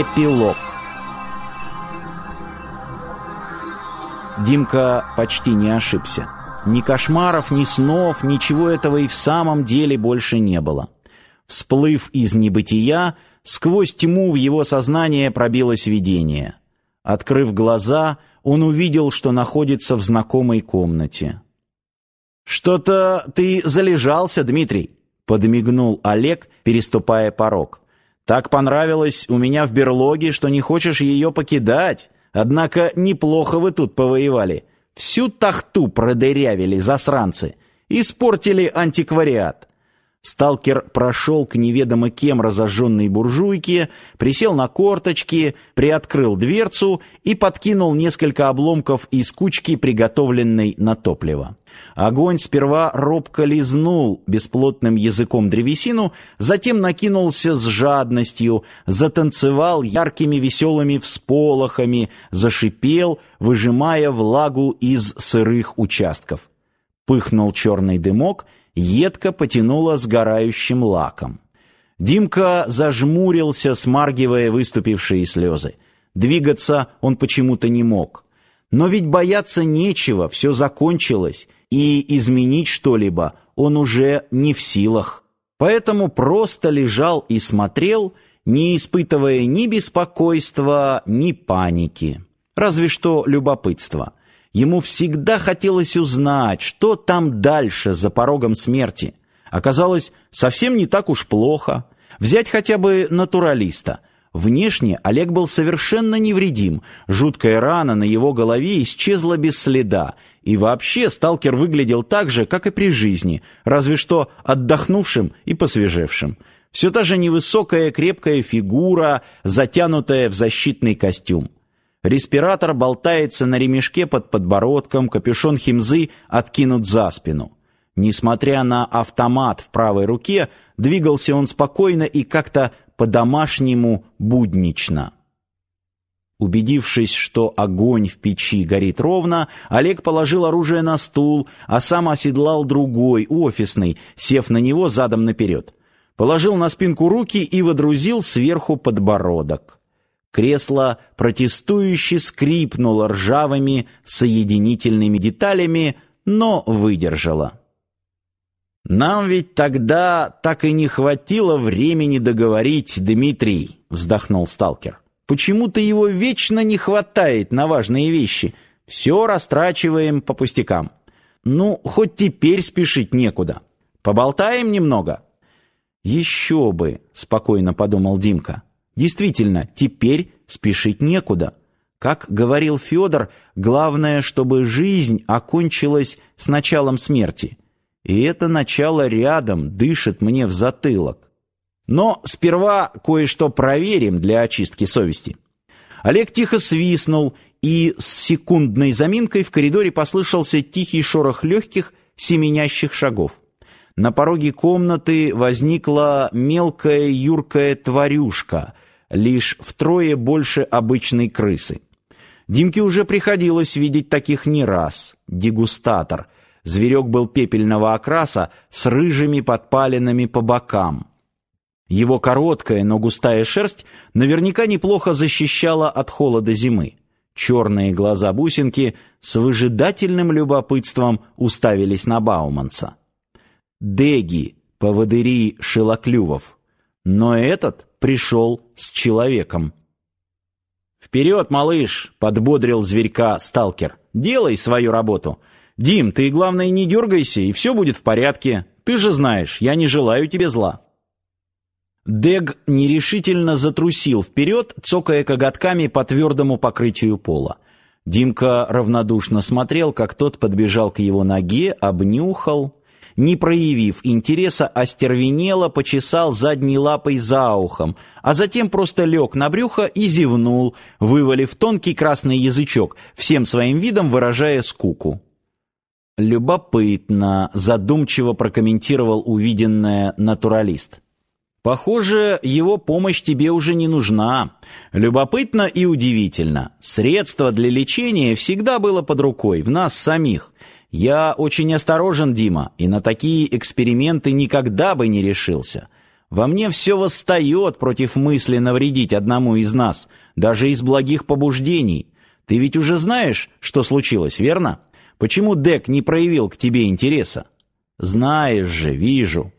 Эпилог Димка почти не ошибся. Ни кошмаров, ни снов, ничего этого и в самом деле больше не было. Всплыв из небытия, сквозь тьму в его сознание пробилось видение. Открыв глаза, он увидел, что находится в знакомой комнате. «Что-то ты залежался, Дмитрий», — подмигнул Олег, переступая порог. Так понравилось у меня в берлоге, что не хочешь ее покидать. Однако неплохо вы тут повоевали. Всю тахту продырявили засранцы. Испортили антиквариат. Сталкер прошел к неведомо кем разожженной буржуйке, присел на корточки, приоткрыл дверцу и подкинул несколько обломков из кучки, приготовленной на топливо. Огонь сперва робко лизнул бесплотным языком древесину, затем накинулся с жадностью, затанцевал яркими веселыми всполохами, зашипел, выжимая влагу из сырых участков. Пыхнул черный дымок — едко потянуло сгорающим лаком. Димка зажмурился, смаргивая выступившие слезы. Двигаться он почему-то не мог. Но ведь бояться нечего, все закончилось, и изменить что-либо он уже не в силах. Поэтому просто лежал и смотрел, не испытывая ни беспокойства, ни паники, разве что любопытства. Ему всегда хотелось узнать, что там дальше за порогом смерти. Оказалось, совсем не так уж плохо. Взять хотя бы натуралиста. Внешне Олег был совершенно невредим. Жуткая рана на его голове исчезла без следа. И вообще сталкер выглядел так же, как и при жизни, разве что отдохнувшим и посвежевшим. Все та же невысокая крепкая фигура, затянутая в защитный костюм. Респиратор болтается на ремешке под подбородком, капюшон химзы откинут за спину. Несмотря на автомат в правой руке, двигался он спокойно и как-то по-домашнему буднично. Убедившись, что огонь в печи горит ровно, Олег положил оружие на стул, а сам оседлал другой, офисный, сев на него задом наперед. Положил на спинку руки и водрузил сверху подбородок. Кресло протестующе скрипнуло ржавыми соединительными деталями, но выдержало. «Нам ведь тогда так и не хватило времени договорить, Дмитрий», — вздохнул сталкер. «Почему-то его вечно не хватает на важные вещи. Все растрачиваем по пустякам. Ну, хоть теперь спешить некуда. Поболтаем немного». «Еще бы», — спокойно подумал Димка. Действительно, теперь спешить некуда. Как говорил Федор, главное, чтобы жизнь окончилась с началом смерти. И это начало рядом дышит мне в затылок. Но сперва кое-что проверим для очистки совести. Олег тихо свистнул, и с секундной заминкой в коридоре послышался тихий шорох легких, семенящих шагов. На пороге комнаты возникла мелкая юркая тварюшка — лишь втрое больше обычной крысы. Димке уже приходилось видеть таких не раз. Дегустатор. Зверек был пепельного окраса с рыжими подпалинами по бокам. Его короткая, но густая шерсть наверняка неплохо защищала от холода зимы. Черные глаза бусинки с выжидательным любопытством уставились на Бауманца. Деги, поводыри шилоклювов. Но этот пришел с человеком. «Вперед, малыш!» — подбодрил зверька сталкер. «Делай свою работу. Дим, ты, главное, не дергайся, и все будет в порядке. Ты же знаешь, я не желаю тебе зла». Дег нерешительно затрусил вперед, цокая коготками по твердому покрытию пола. Димка равнодушно смотрел, как тот подбежал к его ноге, обнюхал. Не проявив интереса, остервенело почесал задней лапой за ухом, а затем просто лег на брюхо и зевнул, вывалив тонкий красный язычок, всем своим видом выражая скуку. «Любопытно», — задумчиво прокомментировал увиденное натуралист. Похоже, его помощь тебе уже не нужна. Любопытно и удивительно. Средство для лечения всегда было под рукой, в нас самих. Я очень осторожен, Дима, и на такие эксперименты никогда бы не решился. Во мне все восстает против мысли навредить одному из нас, даже из благих побуждений. Ты ведь уже знаешь, что случилось, верно? Почему Дек не проявил к тебе интереса? Знаешь же, вижу.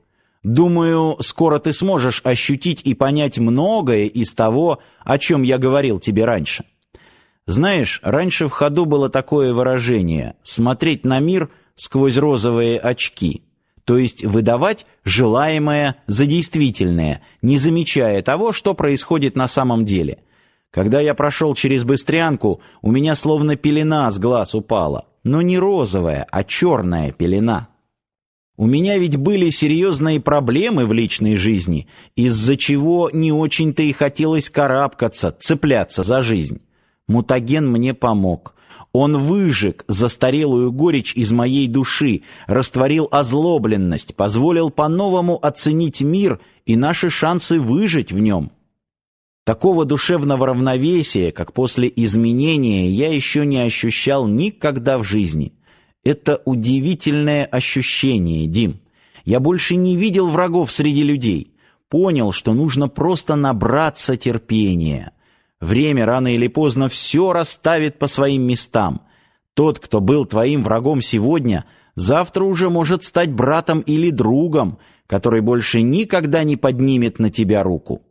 Думаю, скоро ты сможешь ощутить и понять многое из того, о чем я говорил тебе раньше. Знаешь, раньше в ходу было такое выражение «смотреть на мир сквозь розовые очки», то есть выдавать желаемое за действительное, не замечая того, что происходит на самом деле. Когда я прошел через Быстрянку, у меня словно пелена с глаз упала, но не розовая, а черная пелена. У меня ведь были серьезные проблемы в личной жизни, из-за чего не очень-то и хотелось карабкаться, цепляться за жизнь. Мутаген мне помог. Он выжег застарелую горечь из моей души, растворил озлобленность, позволил по-новому оценить мир и наши шансы выжить в нем. Такого душевного равновесия, как после изменения, я еще не ощущал никогда в жизни. Это удивительное ощущение, Дим. Я больше не видел врагов среди людей. Понял, что нужно просто набраться терпения. Время рано или поздно все расставит по своим местам. Тот, кто был твоим врагом сегодня, завтра уже может стать братом или другом, который больше никогда не поднимет на тебя руку.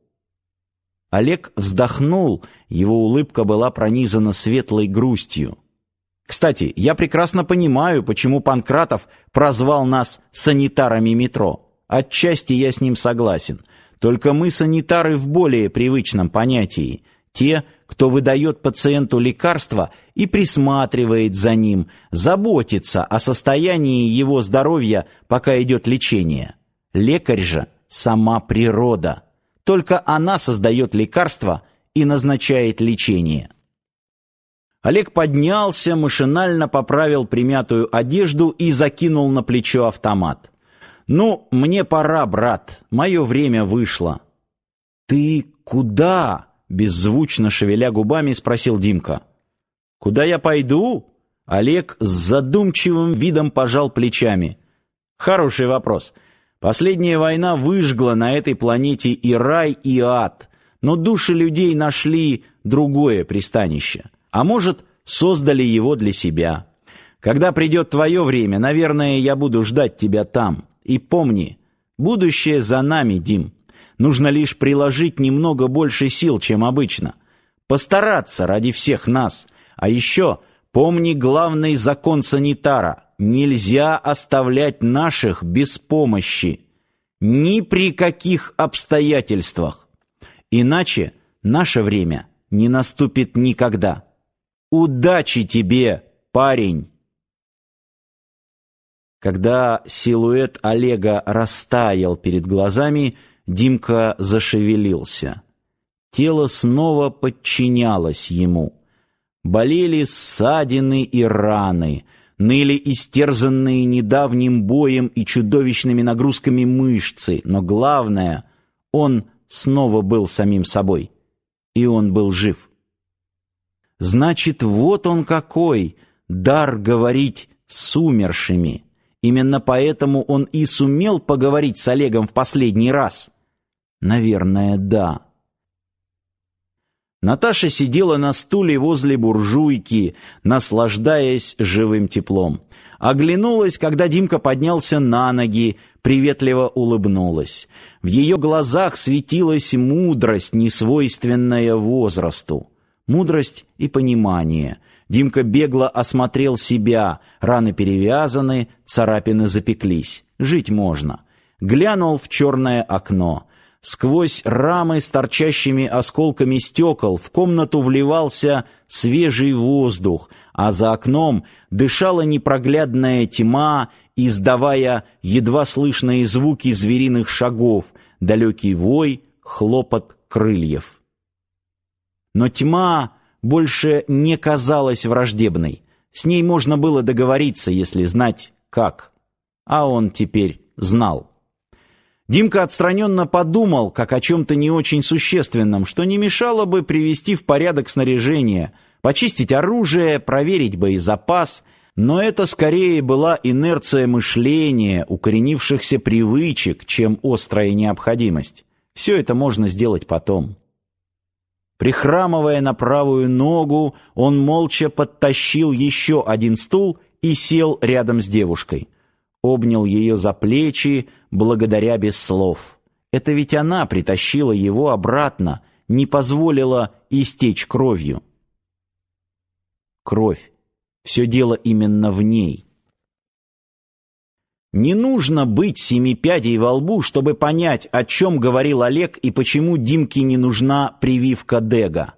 Олег вздохнул, его улыбка была пронизана светлой грустью. Кстати, я прекрасно понимаю, почему Панкратов прозвал нас санитарами метро. Отчасти я с ним согласен. Только мы санитары в более привычном понятии. Те, кто выдает пациенту лекарства и присматривает за ним, заботится о состоянии его здоровья, пока идет лечение. Лекарь же сама природа. Только она создает лекарства и назначает лечение. Олег поднялся, машинально поправил примятую одежду и закинул на плечо автомат. «Ну, мне пора, брат, мое время вышло». «Ты куда?» — беззвучно шевеля губами спросил Димка. «Куда я пойду?» Олег с задумчивым видом пожал плечами. «Хороший вопрос. Последняя война выжгла на этой планете и рай, и ад, но души людей нашли другое пристанище» а может, создали его для себя. Когда придет твое время, наверное, я буду ждать тебя там. И помни, будущее за нами, Дим. Нужно лишь приложить немного больше сил, чем обычно. Постараться ради всех нас. А еще помни главный закон санитара. Нельзя оставлять наших без помощи. Ни при каких обстоятельствах. Иначе наше время не наступит никогда. Удачи тебе, парень! Когда силуэт Олега растаял перед глазами, Димка зашевелился. Тело снова подчинялось ему. Болели ссадины и раны, ныли истерзанные недавним боем и чудовищными нагрузками мышцы, но главное, он снова был самим собой, и он был жив. Значит, вот он какой, дар говорить с умершими. Именно поэтому он и сумел поговорить с Олегом в последний раз. Наверное, да. Наташа сидела на стуле возле буржуйки, наслаждаясь живым теплом. Оглянулась, когда Димка поднялся на ноги, приветливо улыбнулась. В ее глазах светилась мудрость, несвойственная возрасту мудрость и понимание. Димка бегло осмотрел себя, раны перевязаны, царапины запеклись. Жить можно. Глянул в черное окно. Сквозь рамы с торчащими осколками стекол в комнату вливался свежий воздух, а за окном дышала непроглядная тьма, издавая едва слышные звуки звериных шагов, далекий вой, хлопот крыльев. Но тьма больше не казалась враждебной. С ней можно было договориться, если знать как. А он теперь знал. Димка отстраненно подумал, как о чем-то не очень существенном, что не мешало бы привести в порядок снаряжение, почистить оружие, проверить боезапас, но это скорее была инерция мышления, укоренившихся привычек, чем острая необходимость. Все это можно сделать потом. Прихрамывая на правую ногу, он молча подтащил еще один стул и сел рядом с девушкой обнял ее за плечи, благодаря без слов. Это ведь она притащила его обратно, не позволила истечь кровью. Кровь. Все дело именно в ней. Не нужно быть семипядей во лбу, чтобы понять, о чем говорил Олег и почему Димке не нужна прививка Дега.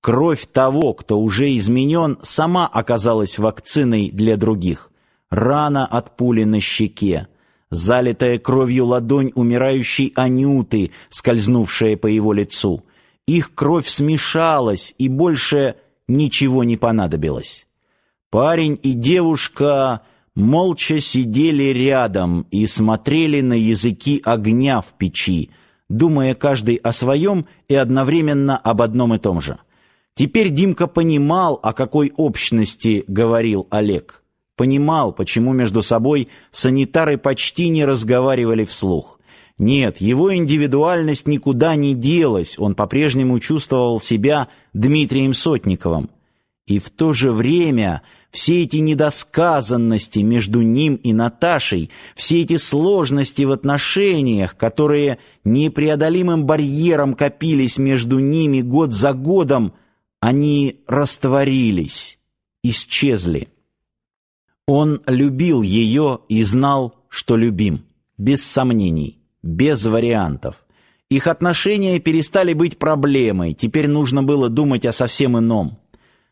Кровь того, кто уже изменен, сама оказалась вакциной для других рана от пули на щеке, залитая кровью ладонь умирающей Анюты, скользнувшая по его лицу. Их кровь смешалась, и больше ничего не понадобилось. Парень и девушка молча сидели рядом и смотрели на языки огня в печи, думая каждый о своем и одновременно об одном и том же. Теперь Димка понимал, о какой общности говорил Олег понимал, почему между собой санитары почти не разговаривали вслух. Нет, его индивидуальность никуда не делась, он по-прежнему чувствовал себя Дмитрием Сотниковым. И в то же время все эти недосказанности между ним и Наташей, все эти сложности в отношениях, которые непреодолимым барьером копились между ними год за годом, они растворились, исчезли. Он любил ее и знал, что любим, без сомнений, без вариантов. Их отношения перестали быть проблемой, теперь нужно было думать о совсем ином.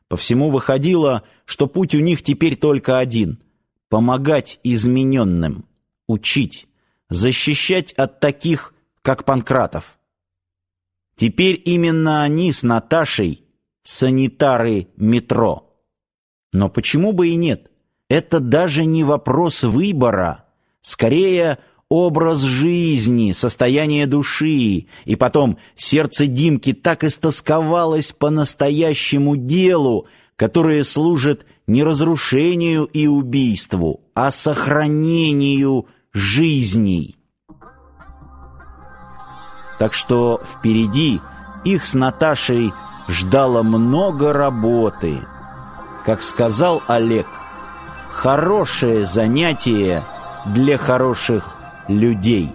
По всему выходило, что путь у них теперь только один — помогать измененным, учить, защищать от таких, как Панкратов. Теперь именно они с Наташей — санитары метро. Но почему бы и нет? Это даже не вопрос выбора, скорее образ жизни, состояние души. И потом сердце Димки так истосковалось по настоящему делу, которое служит не разрушению и убийству, а сохранению жизней. Так что впереди их с Наташей ждало много работы. Как сказал Олег, хорошее занятие для хороших людей.